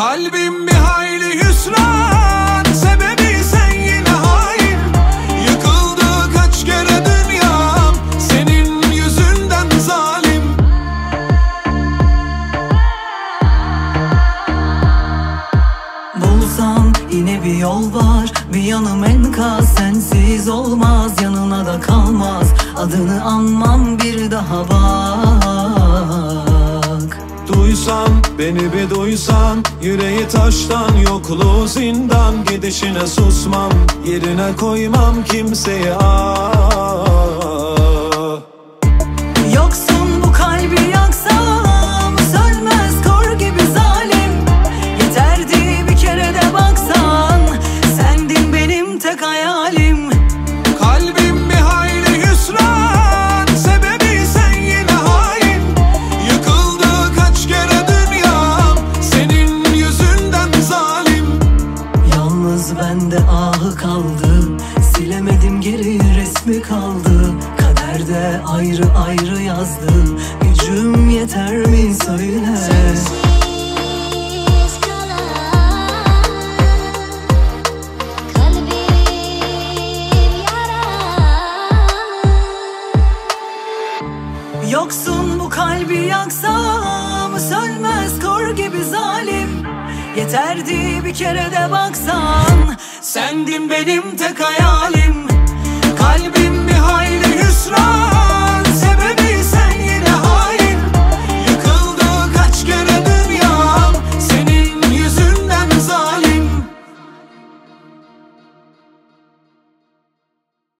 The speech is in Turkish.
Kalbim bir hayli hüsran Sebebi sen yine hain. Yıkıldı kaç kere dünyam Senin yüzünden zalim. Bulsan yine bir yol var Bir yanım enkaz. Sensiz olmaz yanına da kalmaz. Adını anmam bir daha var. Duysan beni bir duysan Yüreği taştan yokluğu zindan Gidişine susmam yerine koymam kimseyi. Ah Yoksun Yalnız bende ahı kaldı. Silemedim geri resmi kaldı. Kaderde ayrı ayrı yazdım Gücüm yeter mi söyle? Sensiz Yoksun bu kalbi yaksam Yeterdi bir kere de baksan. Sendin benim tek hayalim